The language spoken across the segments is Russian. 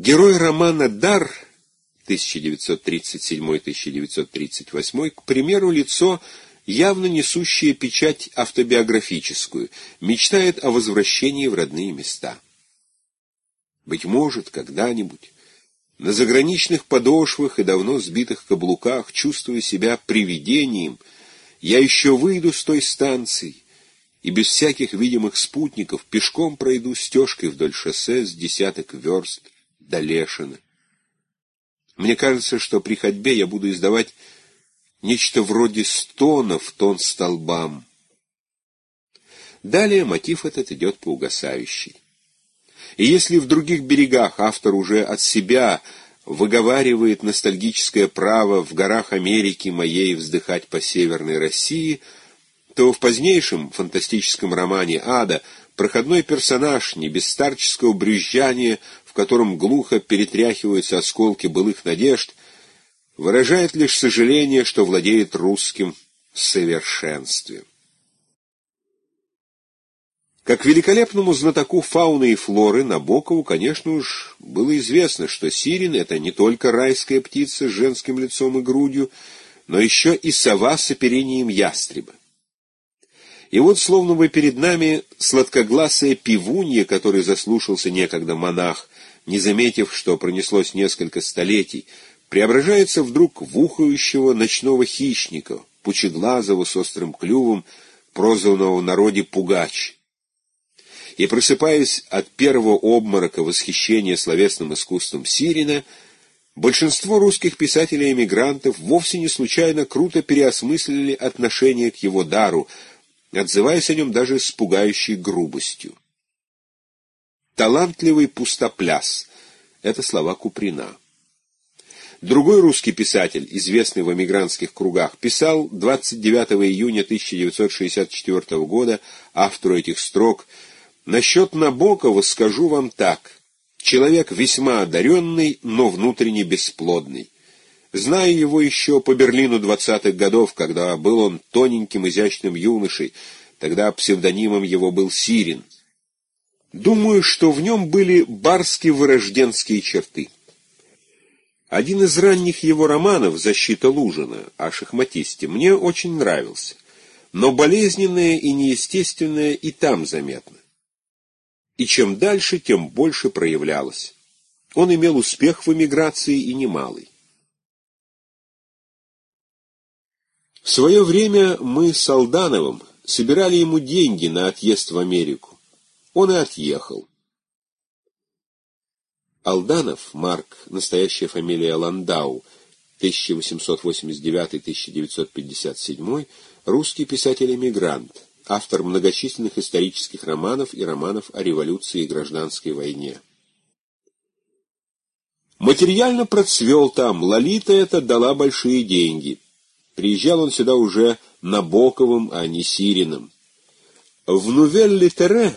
Герой романа «Дар» 1937-1938, к примеру, лицо, явно несущее печать автобиографическую, мечтает о возвращении в родные места. Быть может, когда-нибудь, на заграничных подошвах и давно сбитых каблуках, чувствуя себя привидением, я еще выйду с той станции и без всяких видимых спутников пешком пройду стежкой вдоль шоссе с десяток верст до Лешина. Мне кажется, что при ходьбе я буду издавать нечто вроде стона в тон столбам. Далее мотив этот идет по угасающей. И если в других берегах автор уже от себя выговаривает ностальгическое право в горах Америки моей вздыхать по Северной России, то в позднейшем фантастическом романе «Ада» проходной персонаж не брюзжания котором глухо перетряхиваются осколки былых надежд, выражает лишь сожаление, что владеет русским совершенством. Как великолепному знатоку фауны и флоры Набокову, конечно уж, было известно, что сирен — это не только райская птица с женским лицом и грудью, но еще и сова с оперением ястреба. И вот словно бы перед нами сладкогласая пивунья, которой заслушался некогда монах, не заметив, что пронеслось несколько столетий, преображается вдруг в ухающего ночного хищника, пучеглазого с острым клювом, прозванного в народе Пугач. И просыпаясь от первого обморока восхищения словесным искусством Сирина, большинство русских писателей-эмигрантов вовсе не случайно круто переосмыслили отношение к его дару, отзываясь о нем даже с пугающей грубостью. Талантливый пустопляс — это слова Куприна. Другой русский писатель, известный в эмигрантских кругах, писал 29 июня 1964 года автору этих строк «Насчет Набокова скажу вам так. Человек весьма одаренный, но внутренне бесплодный. Знаю его еще по Берлину двадцатых годов, когда был он тоненьким изящным юношей, тогда псевдонимом его был Сирин». Думаю, что в нем были барски-вырожденские черты. Один из ранних его романов «Защита Лужина» о шахматисте мне очень нравился, но болезненное и неестественное и там заметно. И чем дальше, тем больше проявлялось. Он имел успех в эмиграции и немалый. В свое время мы с Алдановым собирали ему деньги на отъезд в Америку. Он и отъехал. Алданов Марк, настоящая фамилия Ландау, 1889-1957, русский писатель-эмигрант, автор многочисленных исторических романов и романов о революции и гражданской войне. Материально процвел там, Лолита это дала большие деньги. Приезжал он сюда уже Набоковым, а не Сириным. В «Нувель-литере»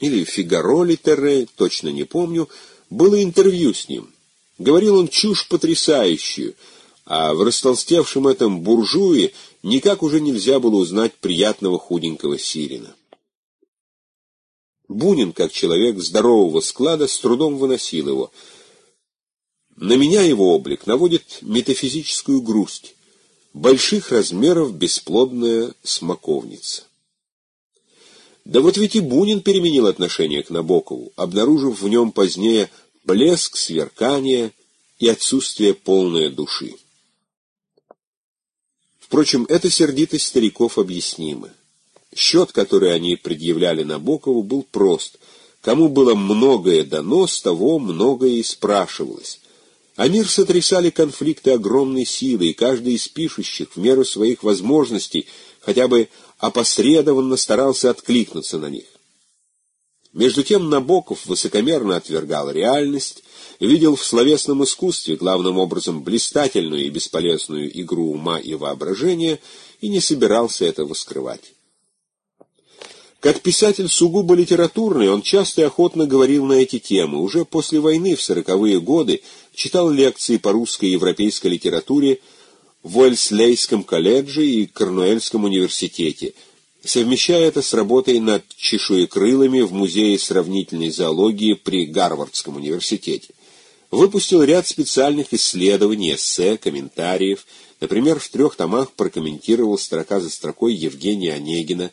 или «Фигаро Литере», точно не помню, было интервью с ним. Говорил он чушь потрясающую, а в растолстевшем этом буржуе никак уже нельзя было узнать приятного худенького Сирина. Бунин, как человек здорового склада, с трудом выносил его. На меня его облик наводит метафизическую грусть. Больших размеров бесплодная смоковница. Да вот ведь и Бунин переменил отношение к Набокову, обнаружив в нем позднее блеск, сверкание и отсутствие полной души. Впрочем, эта сердитость стариков объяснима. Счет, который они предъявляли Набокову, был прост. Кому было многое дано, с того многое и спрашивалось. А мир сотрясали конфликты огромной силы, и каждый из пишущих в меру своих возможностей хотя бы опосредованно старался откликнуться на них. Между тем Набоков высокомерно отвергал реальность, видел в словесном искусстве главным образом блистательную и бесполезную игру ума и воображения и не собирался этого скрывать. Как писатель сугубо литературный, он часто и охотно говорил на эти темы. Уже после войны, в сороковые годы, читал лекции по русской и европейской литературе в Уэльслейском колледже и Корнуэльском университете, совмещая это с работой над чешуекрылами в Музее сравнительной зоологии при Гарвардском университете. Выпустил ряд специальных исследований, эссе, комментариев. Например, в трех томах прокомментировал строка за строкой Евгения Онегина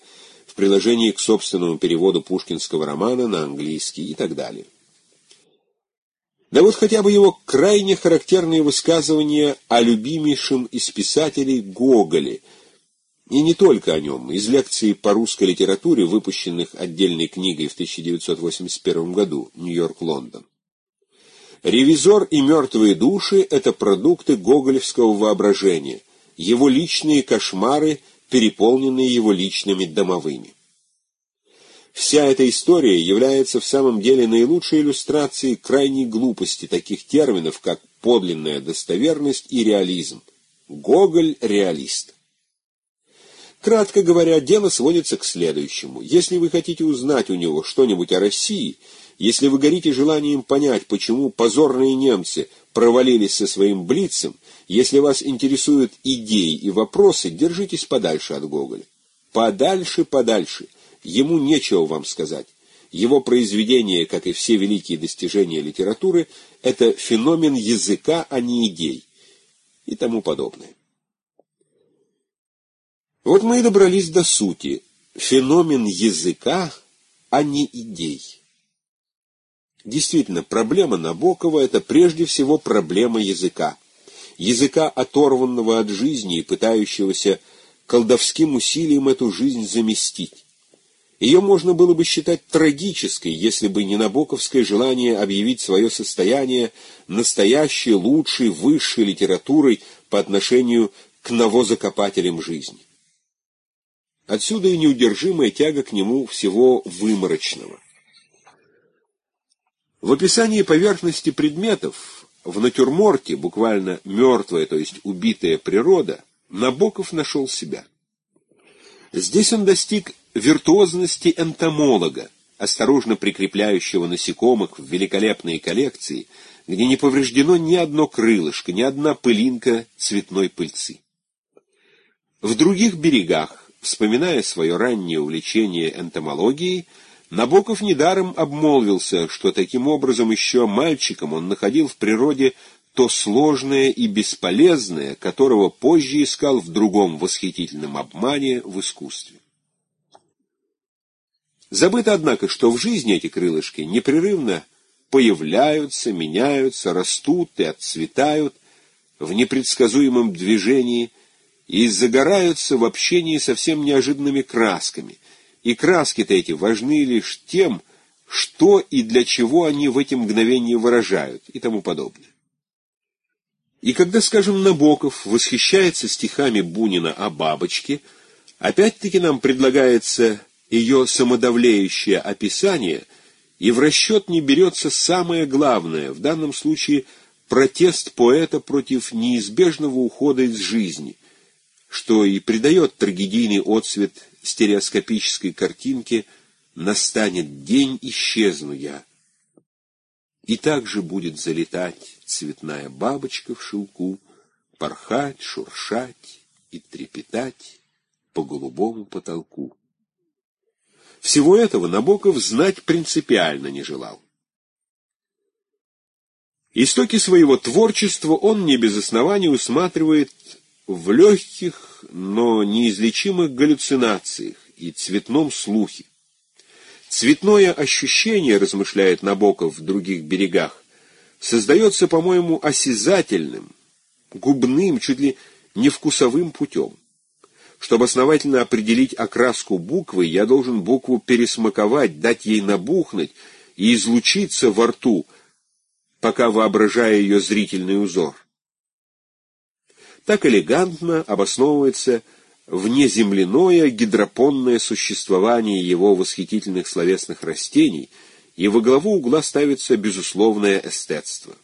приложении к собственному переводу пушкинского романа на английский и так далее. Да вот хотя бы его крайне характерные высказывания о любимейшем из писателей Гоголе, и не только о нем, из лекций по русской литературе, выпущенных отдельной книгой в 1981 году, Нью-Йорк-Лондон. «Ревизор и мертвые души» — это продукты гоголевского воображения, его личные кошмары, переполненные его личными домовыми. Вся эта история является в самом деле наилучшей иллюстрацией крайней глупости таких терминов, как подлинная достоверность и реализм. Гоголь — реалист. Кратко говоря, дело сводится к следующему. Если вы хотите узнать у него что-нибудь о России, если вы горите желанием понять, почему позорные немцы провалились со своим блицем, если вас интересуют идеи и вопросы, держитесь подальше от Гоголя. Подальше, подальше — ему нечего вам сказать. Его произведения, как и все великие достижения литературы, это феномен языка, а не идей и тому подобное. Вот мы и добрались до сути. Феномен языка, а не идей. Действительно, проблема Набокова — это прежде всего проблема языка. Языка, оторванного от жизни и пытающегося колдовским усилием эту жизнь заместить. Ее можно было бы считать трагической, если бы не набоковское желание объявить свое состояние настоящей, лучшей, высшей литературой по отношению к новозакопателям жизни. Отсюда и неудержимая тяга к нему всего выморочного. В описании поверхности предметов, в натюрморте, буквально мертвая, то есть убитая природа, Набоков нашел себя. Здесь он достиг виртуозности энтомолога, осторожно прикрепляющего насекомых в великолепные коллекции, где не повреждено ни одно крылышко, ни одна пылинка цветной пыльцы. В других берегах, вспоминая свое раннее увлечение энтомологией, Набоков недаром обмолвился, что таким образом еще мальчиком он находил в природе то сложное и бесполезное, которого позже искал в другом восхитительном обмане в искусстве. Забыто, однако, что в жизни эти крылышки непрерывно появляются, меняются, растут и отцветают в непредсказуемом движении и загораются в общении совсем неожиданными красками. И краски-то эти важны лишь тем, что и для чего они в эти мгновения выражают и тому подобное. И когда, скажем, Набоков восхищается стихами Бунина о бабочке, опять-таки нам предлагается ее самодавлеющее описание, и в расчет не берется самое главное, в данном случае протест поэта против неизбежного ухода из жизни, что и придает трагедийный отцвет стереоскопической картинке «Настанет день, исчезну я». И также будет залетать цветная бабочка в шелку, порхать, шуршать и трепетать по голубому потолку. Всего этого Набоков знать принципиально не желал. Истоки своего творчества он не без оснований усматривает в но неизлечимых галлюцинациях и цветном слухе. Цветное ощущение, размышляет Набоков в других берегах, создается, по-моему, осязательным, губным, чуть ли не вкусовым путем. Чтобы основательно определить окраску буквы, я должен букву пересмаковать, дать ей набухнуть и излучиться во рту, пока воображая ее зрительный узор. Так элегантно обосновывается внеземляное гидропонное существование его восхитительных словесных растений, и во главу угла ставится безусловное эстетство.